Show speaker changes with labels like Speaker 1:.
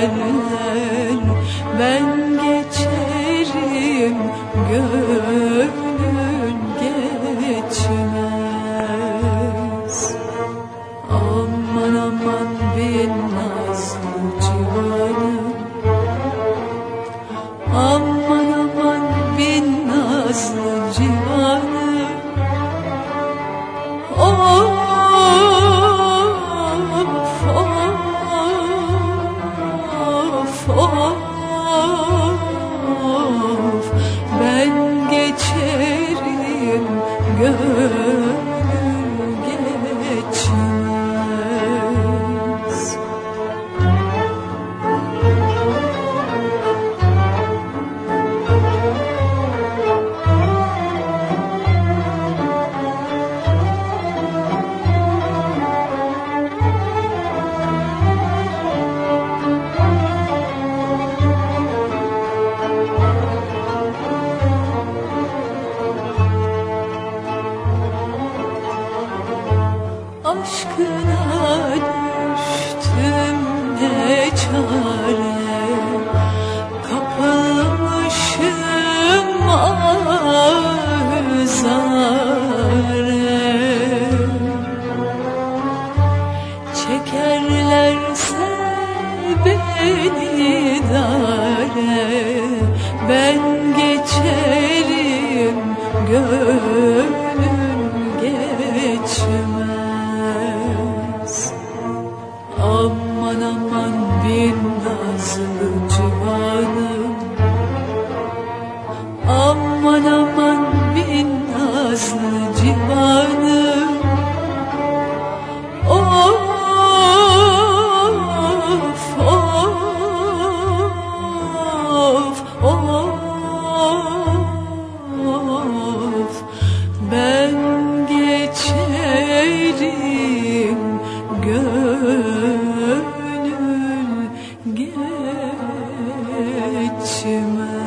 Speaker 1: gel ben geçerim gönlün geçmez. Aman aman bin nazlı civanım aşkına düştüm ne çare? Kapılmışım ahzare çekerlerse beni dare. Ben geçerim göğe Aman aman bin nazlı civanım. Aman aman bin nazlı civanım. Of of of Ben geçerim gör 且慢